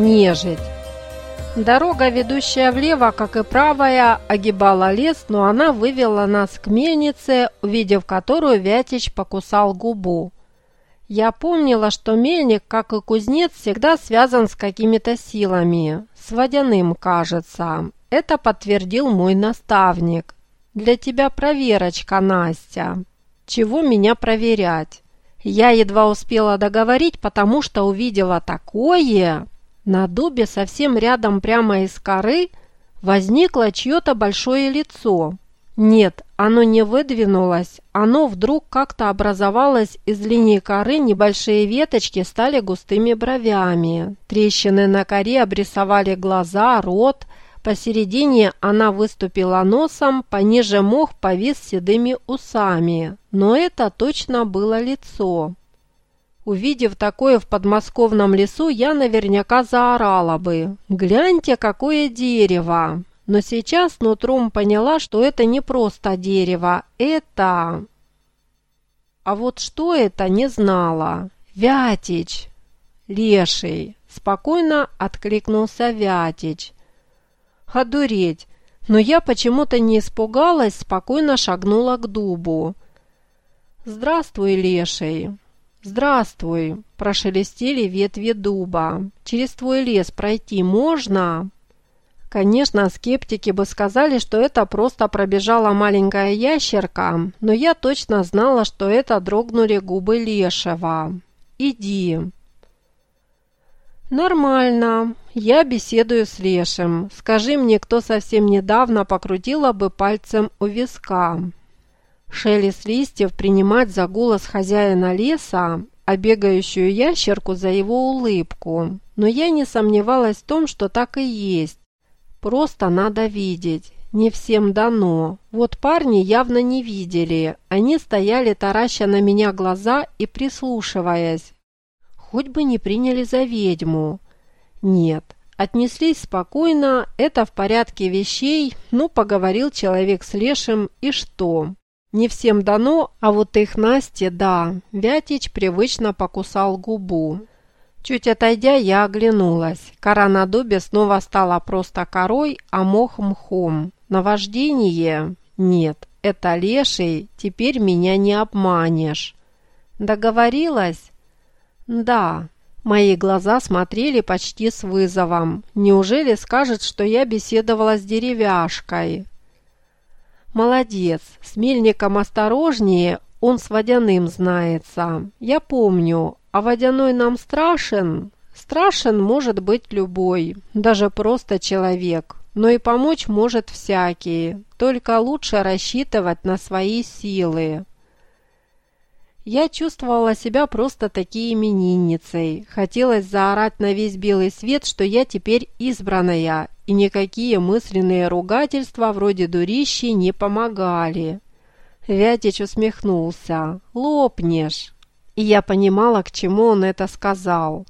Нежить. Дорога, ведущая влево, как и правая, огибала лес, но она вывела нас к мельнице, увидев которую Вятич покусал губу. Я помнила, что мельник, как и кузнец, всегда связан с какими-то силами. С водяным, кажется. Это подтвердил мой наставник. Для тебя проверочка, Настя. Чего меня проверять? Я едва успела договорить, потому что увидела такое. На дубе совсем рядом прямо из коры возникло чье-то большое лицо. Нет, оно не выдвинулось, оно вдруг как-то образовалось из линии коры, небольшие веточки стали густыми бровями. Трещины на коре обрисовали глаза, рот. Посередине она выступила носом, пониже мох повис седыми усами. Но это точно было лицо. Увидев такое в подмосковном лесу, я наверняка заорала бы. «Гляньте, какое дерево!» но сейчас нутром поняла, что это не просто дерево, это... А вот что это, не знала. Вятич, леший, спокойно откликнулся Вятич. Одуреть, но я почему-то не испугалась, спокойно шагнула к дубу. «Здравствуй, леший!» «Здравствуй!» – прошелестели ветви дуба. «Через твой лес пройти можно?» Конечно, скептики бы сказали, что это просто пробежала маленькая ящерка, но я точно знала, что это дрогнули губы Лешего. «Иди». «Нормально. Я беседую с Лешем. Скажи мне, кто совсем недавно покрутила бы пальцем у виска». Шелест листьев принимать за голос хозяина леса, а бегающую ящерку за его улыбку. Но я не сомневалась в том, что так и есть. Просто надо видеть. Не всем дано. Вот парни явно не видели. Они стояли, тараща на меня глаза и прислушиваясь. Хоть бы не приняли за ведьму. Нет, отнеслись спокойно, это в порядке вещей, ну, поговорил человек с Лешим, и что? Не всем дано, а вот их Насте, да. Вятич привычно покусал губу. Чуть отойдя, я оглянулась. Кора на дубе снова стала просто корой, а мох мхом. Наваждение? Нет, это леший, теперь меня не обманешь. Договорилась? Да. Мои глаза смотрели почти с вызовом. Неужели скажет, что я беседовала с деревяшкой? Молодец, с мельником осторожнее, он с водяным знается. Я помню, а водяной нам страшен? Страшен может быть любой, даже просто человек. Но и помочь может всякий, только лучше рассчитывать на свои силы. Я чувствовала себя просто таки именинницей. Хотелось заорать на весь белый свет, что я теперь избранная, и никакие мысленные ругательства вроде дурищи не помогали. Вятич усмехнулся. «Лопнешь!» и я понимала, к чему он это сказал.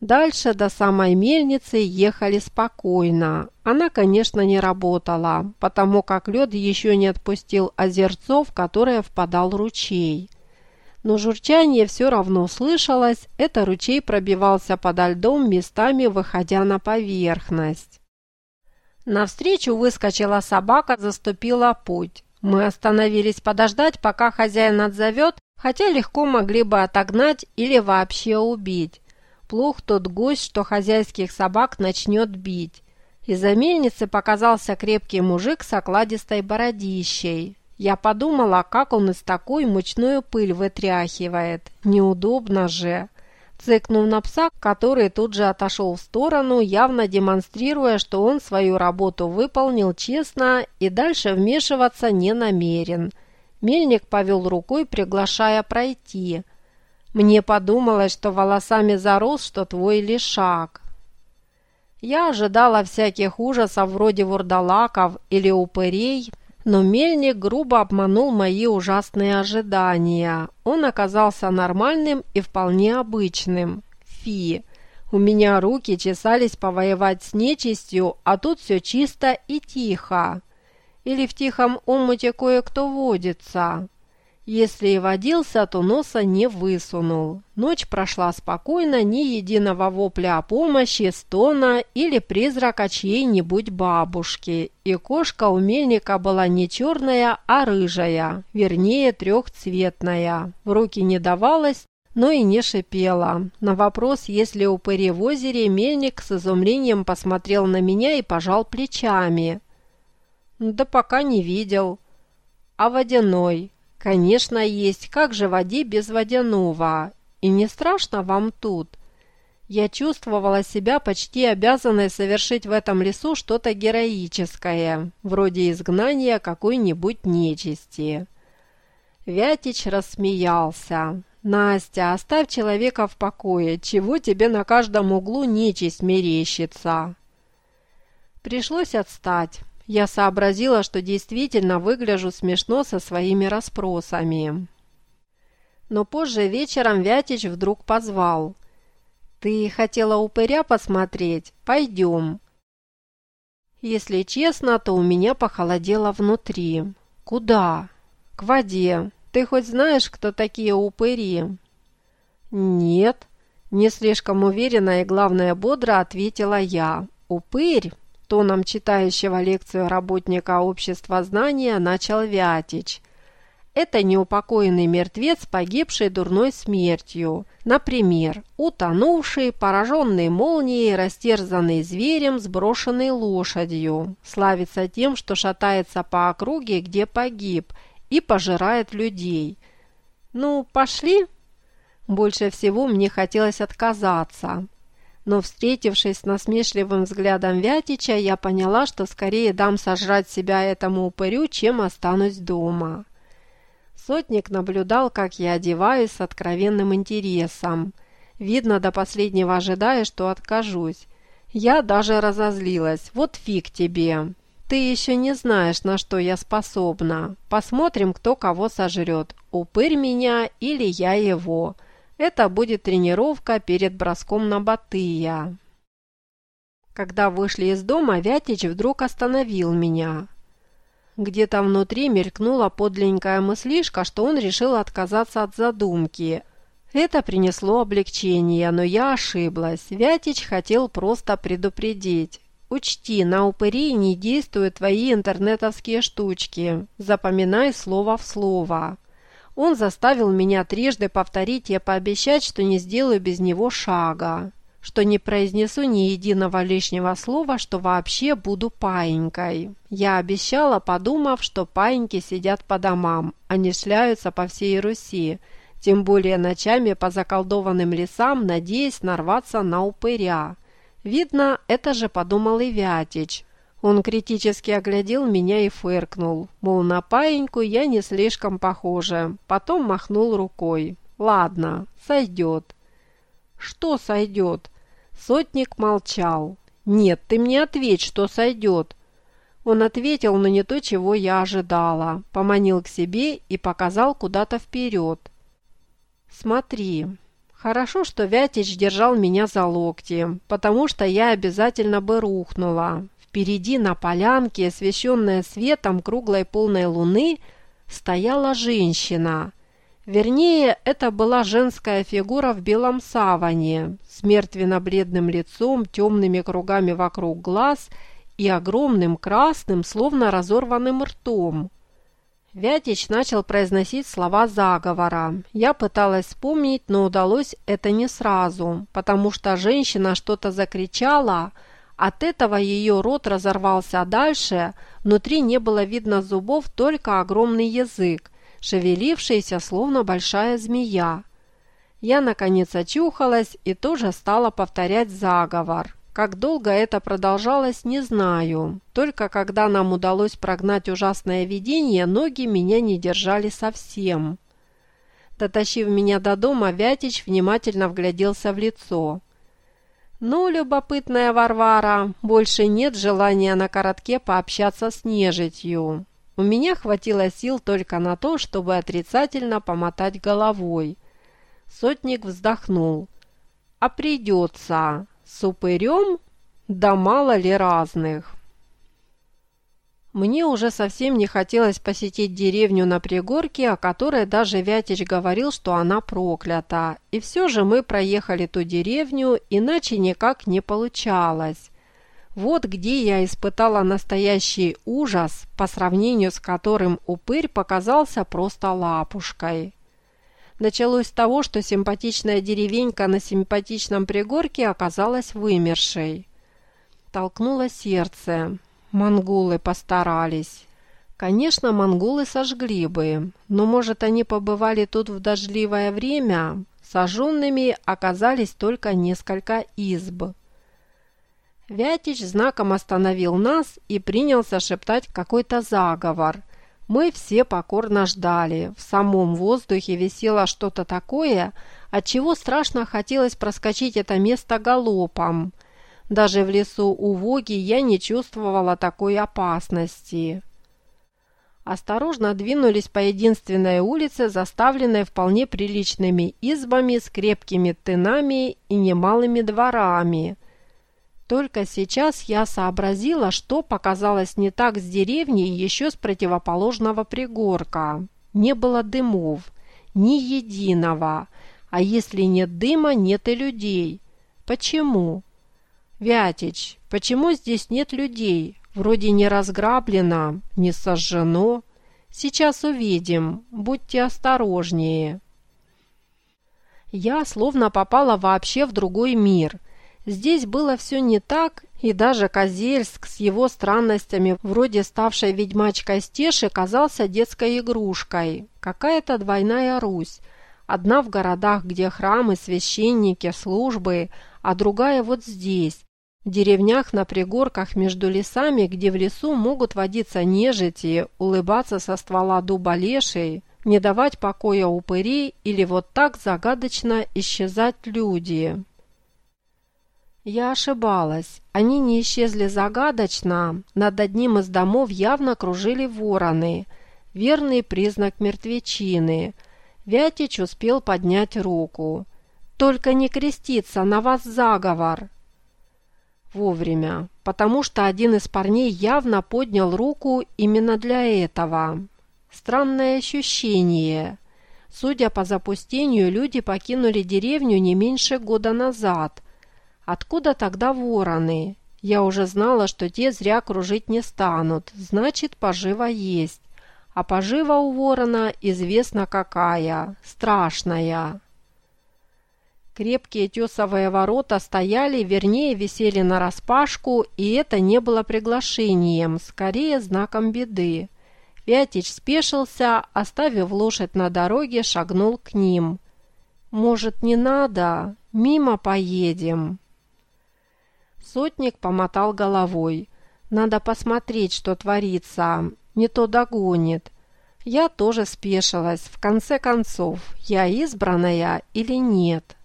Дальше до самой мельницы ехали спокойно. Она, конечно, не работала, потому как лед еще не отпустил озерцо, в которое впадал ручей. Но журчание все равно слышалось, это ручей пробивался подо льдом, местами выходя на поверхность. Навстречу выскочила собака, заступила путь. Мы остановились подождать, пока хозяин отзовет, хотя легко могли бы отогнать или вообще убить. Плох тот гость, что хозяйских собак начнет бить. Из-за мельницы показался крепкий мужик с окладистой бородищей. Я подумала, как он из такой мучную пыль вытряхивает. Неудобно же. Цыкнув на пса, который тут же отошел в сторону, явно демонстрируя, что он свою работу выполнил честно и дальше вмешиваться не намерен – Мельник повел рукой, приглашая пройти. Мне подумалось, что волосами зарос, что твой лишак. Я ожидала всяких ужасов вроде вурдалаков или упырей, но мельник грубо обманул мои ужасные ожидания. Он оказался нормальным и вполне обычным. Фи. У меня руки чесались повоевать с нечистью, а тут все чисто и тихо. Или в тихом омуте кое-кто водится? Если и водился, то носа не высунул. Ночь прошла спокойно, ни единого вопля о помощи, стона или призрака чьей-нибудь бабушки. И кошка у мельника была не черная, а рыжая, вернее трехцветная. В руки не давалась, но и не шипела. На вопрос, есть ли упыри в озере, мельник с изумлением посмотрел на меня и пожал плечами. «Да пока не видел». «А водяной?» «Конечно, есть. Как же в воде без водяного? И не страшно вам тут?» Я чувствовала себя почти обязанной совершить в этом лесу что-то героическое, вроде изгнания какой-нибудь нечисти. Вятич рассмеялся. «Настя, оставь человека в покое. Чего тебе на каждом углу нечисть мерещится?» Пришлось отстать. Я сообразила, что действительно выгляжу смешно со своими расспросами. Но позже вечером Вятич вдруг позвал. «Ты хотела упыря посмотреть? Пойдем». Если честно, то у меня похолодело внутри. «Куда?» «К воде. Ты хоть знаешь, кто такие упыри?» «Нет», – не слишком уверенно и, главное, бодро ответила я. «Упырь тоном читающего лекцию работника общества знания начал Вятич. Это неупокоенный мертвец, погибший дурной смертью. Например, утонувший, пораженный молнией, растерзанный зверем, сброшенный лошадью. Славится тем, что шатается по округе, где погиб, и пожирает людей. Ну, пошли? Больше всего мне хотелось отказаться но, встретившись с насмешливым взглядом Вятича, я поняла, что скорее дам сожрать себя этому упырю, чем останусь дома. Сотник наблюдал, как я одеваюсь с откровенным интересом. Видно, до последнего ожидая, что откажусь. Я даже разозлилась. Вот фиг тебе. Ты еще не знаешь, на что я способна. Посмотрим, кто кого сожрет. Упырь меня или я его. Это будет тренировка перед броском на Батыя. Когда вышли из дома, Вятич вдруг остановил меня. Где-то внутри мелькнула подленькая мыслишка, что он решил отказаться от задумки. Это принесло облегчение, но я ошиблась. Вятич хотел просто предупредить. Учти, на упыри не действуют твои интернетовские штучки. Запоминай слово в слово. Он заставил меня трижды повторить и пообещать, что не сделаю без него шага, что не произнесу ни единого лишнего слова, что вообще буду паинькой. Я обещала, подумав, что паиньки сидят по домам, а не шляются по всей Руси, тем более ночами по заколдованным лесам, надеясь нарваться на упыря. Видно, это же подумал и Вятич, он критически оглядел меня и фыркнул, мол, на паиньку я не слишком похожа. Потом махнул рукой. «Ладно, сойдет». «Что сойдет?» Сотник молчал. «Нет, ты мне ответь, что сойдет». Он ответил, но не то, чего я ожидала. Поманил к себе и показал куда-то вперед. «Смотри». Хорошо, что Вятич держал меня за локти, потому что я обязательно бы рухнула. Впереди на полянке, освещенная светом круглой полной луны, стояла женщина. Вернее, это была женская фигура в белом саване, с мертвенно-бледным лицом, темными кругами вокруг глаз и огромным красным, словно разорванным ртом. Вятич начал произносить слова заговора. Я пыталась вспомнить, но удалось это не сразу, потому что женщина что-то закричала – от этого ее рот разорвался дальше, внутри не было видно зубов, только огромный язык, шевелившийся, словно большая змея. Я, наконец, очухалась и тоже стала повторять заговор. Как долго это продолжалось, не знаю. Только когда нам удалось прогнать ужасное видение, ноги меня не держали совсем. Дотащив меня до дома, Вятич внимательно вгляделся в лицо. «Ну, любопытная Варвара, больше нет желания на коротке пообщаться с нежитью. У меня хватило сил только на то, чтобы отрицательно помотать головой». Сотник вздохнул. «А придется. С упырем? Да мало ли разных». Мне уже совсем не хотелось посетить деревню на пригорке, о которой даже Вятич говорил, что она проклята. И все же мы проехали ту деревню, иначе никак не получалось. Вот где я испытала настоящий ужас, по сравнению с которым упырь показался просто лапушкой. Началось с того, что симпатичная деревенька на симпатичном пригорке оказалась вымершей. Толкнуло сердце. Монголы постарались. Конечно, монголы сожгли бы, но, может, они побывали тут в дождливое время? Сожженными оказались только несколько изб. Вятич знаком остановил нас и принялся шептать какой-то заговор. Мы все покорно ждали. В самом воздухе висело что-то такое, от чего страшно хотелось проскочить это место галопом – даже в лесу у Воги я не чувствовала такой опасности. Осторожно двинулись по единственной улице, заставленной вполне приличными избами с крепкими тынами и немалыми дворами. Только сейчас я сообразила, что показалось не так с деревней еще с противоположного пригорка. Не было дымов, ни единого, а если нет дыма, нет и людей. Почему? «Вятич, почему здесь нет людей? Вроде не разграблено, не сожжено. Сейчас увидим, будьте осторожнее». Я словно попала вообще в другой мир. Здесь было все не так, и даже Козельск с его странностями, вроде ставшей ведьмачкой Стеши, казался детской игрушкой. Какая-то двойная Русь. Одна в городах, где храмы, священники, службы, а другая вот здесь, деревнях на пригорках между лесами, где в лесу могут водиться нежити, улыбаться со ствола дуба лешей, не давать покоя упырей или вот так загадочно исчезать люди. Я ошибалась. Они не исчезли загадочно. Над одним из домов явно кружили вороны. Верный признак мертвечины. Вятич успел поднять руку. «Только не креститься, на вас заговор!» Вовремя, потому что один из парней явно поднял руку именно для этого. Странное ощущение. Судя по запустению, люди покинули деревню не меньше года назад. Откуда тогда вороны? Я уже знала, что те зря кружить не станут, значит, пожива есть. А пожива у ворона известно какая, страшная. Крепкие тесовые ворота стояли, вернее, висели нараспашку, и это не было приглашением, скорее знаком беды. Вятич спешился, оставив лошадь на дороге, шагнул к ним. «Может, не надо? Мимо поедем?» Сотник помотал головой. «Надо посмотреть, что творится. Не то догонит». Я тоже спешилась. В конце концов, я избранная или нет?»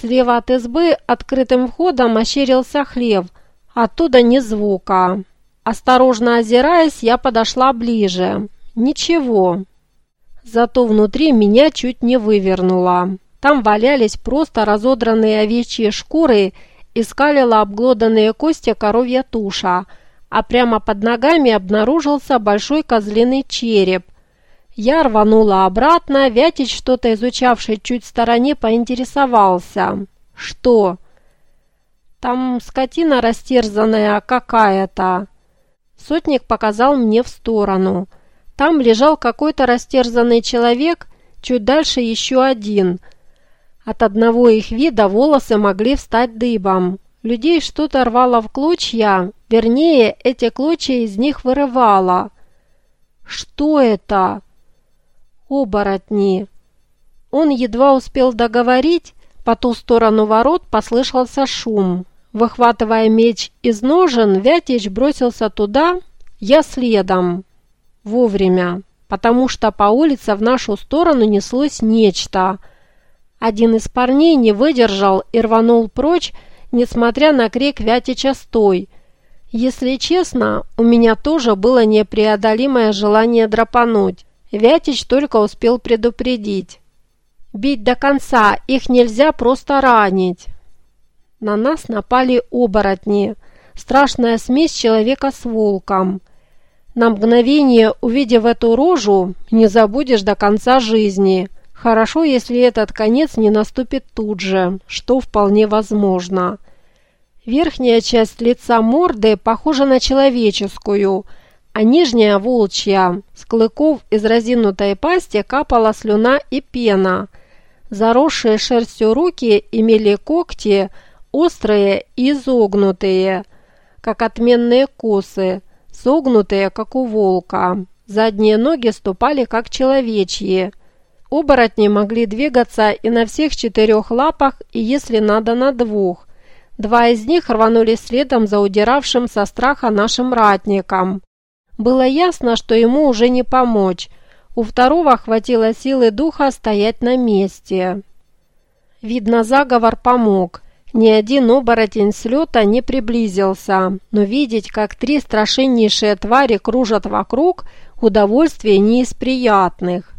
Слева от избы открытым входом ощерился хлев, оттуда ни звука. Осторожно озираясь, я подошла ближе. Ничего. Зато внутри меня чуть не вывернуло. Там валялись просто разодранные овечьи шкуры и скалила обглоданные кости коровья туша, а прямо под ногами обнаружился большой козлиный череп, я рванула обратно, Вятич, что-то изучавший чуть в стороне, поинтересовался. «Что?» «Там скотина растерзанная какая-то». Сотник показал мне в сторону. Там лежал какой-то растерзанный человек, чуть дальше еще один. От одного их вида волосы могли встать дыбом. Людей что-то рвало в клочья, вернее, эти клочья из них вырывало. «Что это?» Оборотни!» Он едва успел договорить, по ту сторону ворот послышался шум. Выхватывая меч из ножен, Вятич бросился туда, я следом. Вовремя, потому что по улице в нашу сторону неслось нечто. Один из парней не выдержал и рванул прочь, несмотря на крик Вятича «Стой!». Если честно, у меня тоже было непреодолимое желание драпануть. Вятич только успел предупредить. «Бить до конца, их нельзя просто ранить». На нас напали оборотни, страшная смесь человека с волком. На мгновение, увидев эту рожу, не забудешь до конца жизни. Хорошо, если этот конец не наступит тут же, что вполне возможно. Верхняя часть лица морды похожа на человеческую, а нижняя волчья. С клыков из разинутой пасти капала слюна и пена. Заросшие шерстью руки имели когти, острые и изогнутые, как отменные косы, согнутые, как у волка. Задние ноги ступали, как человечьи. Оборотни могли двигаться и на всех четырех лапах, и если надо, на двух. Два из них рванули следом за удиравшим со страха нашим ратником. Было ясно, что ему уже не помочь. У второго хватило силы духа стоять на месте. Видно, заговор помог. Ни один оборотень с лета не приблизился, но видеть, как три страшеннейшие твари кружат вокруг, удовольствие не из приятных.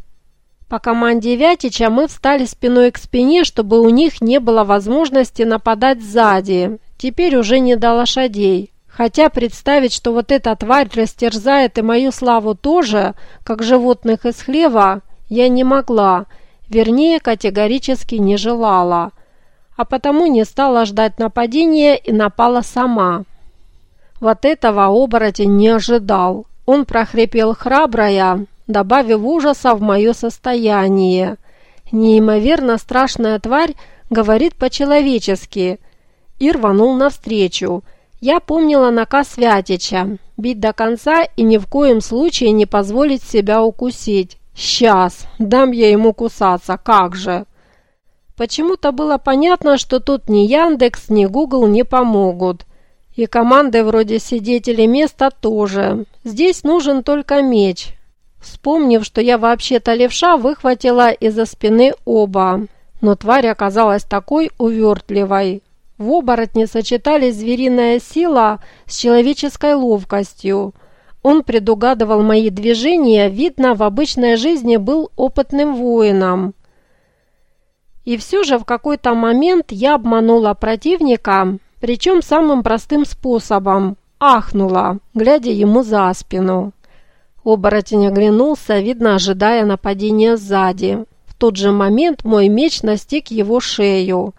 По команде Вятича мы встали спиной к спине, чтобы у них не было возможности нападать сзади. Теперь уже не до лошадей. Хотя представить, что вот эта тварь растерзает и мою славу тоже, как животных из хлева, я не могла, вернее, категорически не желала. А потому не стала ждать нападения и напала сама. Вот этого оборотень не ожидал. Он прохрипел храбрая, добавив ужаса в мое состояние. Неимоверно страшная тварь говорит по-человечески и рванул навстречу. Я помнила наказ Вятича – бить до конца и ни в коем случае не позволить себя укусить. Сейчас, дам я ему кусаться, как же. Почему-то было понятно, что тут ни Яндекс, ни Google не помогут. И команды вроде сидетели места тоже. Здесь нужен только меч, Вспомнив, что я вообще-то левша, выхватила из-за спины оба. Но тварь оказалась такой увертливой. В оборотне сочетались звериная сила с человеческой ловкостью. Он предугадывал мои движения, видно, в обычной жизни был опытным воином. И все же в какой-то момент я обманула противника, причем самым простым способом – ахнула, глядя ему за спину. Оборотень оглянулся, видно, ожидая нападения сзади. В тот же момент мой меч настиг его шею,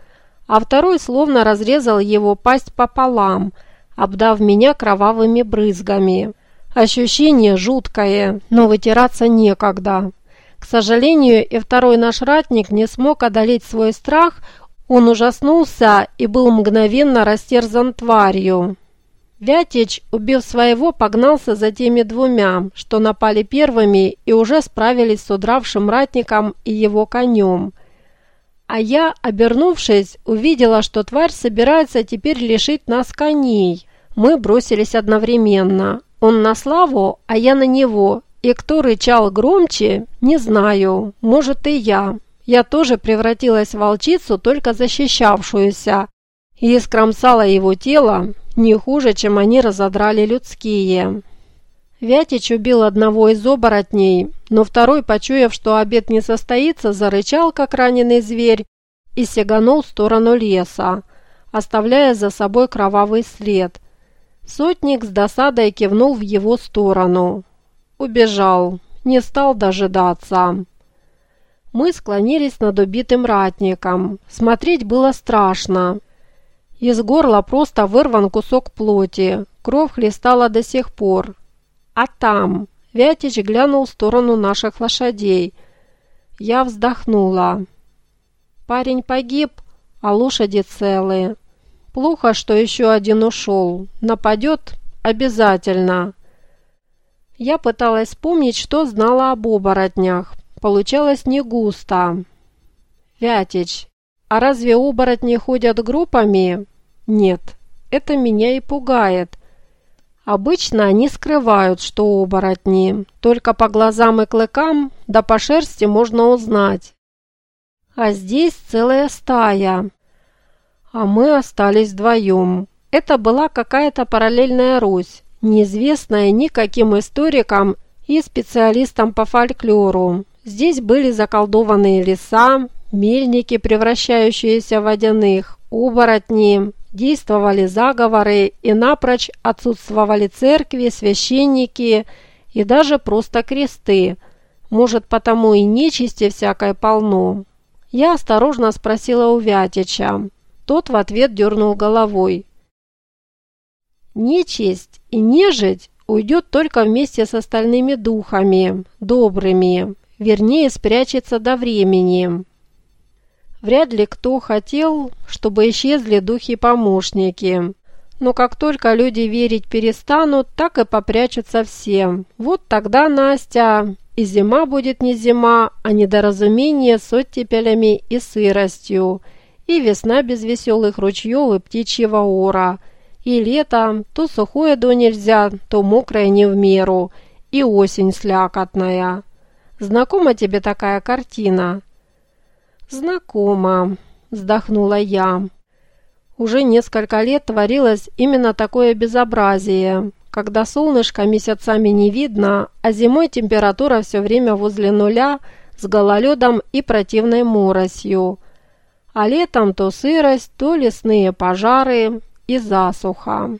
а второй словно разрезал его пасть пополам, обдав меня кровавыми брызгами. Ощущение жуткое, но вытираться некогда. К сожалению, и второй наш ратник не смог одолеть свой страх, он ужаснулся и был мгновенно растерзан тварью. Вятич, убив своего, погнался за теми двумя, что напали первыми и уже справились с удравшим ратником и его конем. А я, обернувшись, увидела, что тварь собирается теперь лишить нас коней. Мы бросились одновременно. Он на славу, а я на него. И кто рычал громче, не знаю. Может и я. Я тоже превратилась в волчицу, только защищавшуюся. И скромсала его тело, не хуже, чем они разодрали людские. Вятич убил одного из оборотней, но второй, почуяв, что обед не состоится, зарычал, как раненый зверь, и сиганул в сторону леса, оставляя за собой кровавый след. Сотник с досадой кивнул в его сторону. Убежал, не стал дожидаться. Мы склонились над убитым ратником. Смотреть было страшно. Из горла просто вырван кусок плоти, кровь хлестала до сих пор. А там... Вятич глянул в сторону наших лошадей. Я вздохнула. Парень погиб, а лошади целые. Плохо, что еще один ушел. Нападет обязательно. Я пыталась вспомнить, что знала об оборотнях. Получалось не густо. Вятич, а разве оборотни ходят группами? Нет, это меня и пугает. Обычно они скрывают, что оборотни. Только по глазам и клыкам, да по шерсти можно узнать. А здесь целая стая. А мы остались вдвоем. Это была какая-то параллельная Русь, неизвестная никаким историкам и специалистам по фольклору. Здесь были заколдованные леса, мельники, превращающиеся в водяных, оборотни, действовали заговоры и напрочь отсутствовали церкви, священники и даже просто кресты. Может, потому и нечисти всякой полно. Я осторожно спросила у Вятича. Тот в ответ дернул головой. Нечисть и нежить уйдет только вместе с остальными духами, добрыми, вернее спрячется до времени. Вряд ли кто хотел, чтобы исчезли духи-помощники. Но как только люди верить перестанут, так и попрячутся все. Вот тогда, Настя, и зима будет не зима, а недоразумение с оттепелями и сыростью, и весна без веселых ручьев и птичьего ора – и лето, то сухое до нельзя, то мокрое не в меру, и осень слякотная. Знакома тебе такая картина?» «Знакома», – вздохнула я. Уже несколько лет творилось именно такое безобразие, когда солнышко месяцами не видно, а зимой температура все время возле нуля с гололедом и противной моросью. А летом то сырость, то лесные пожары, и засуха.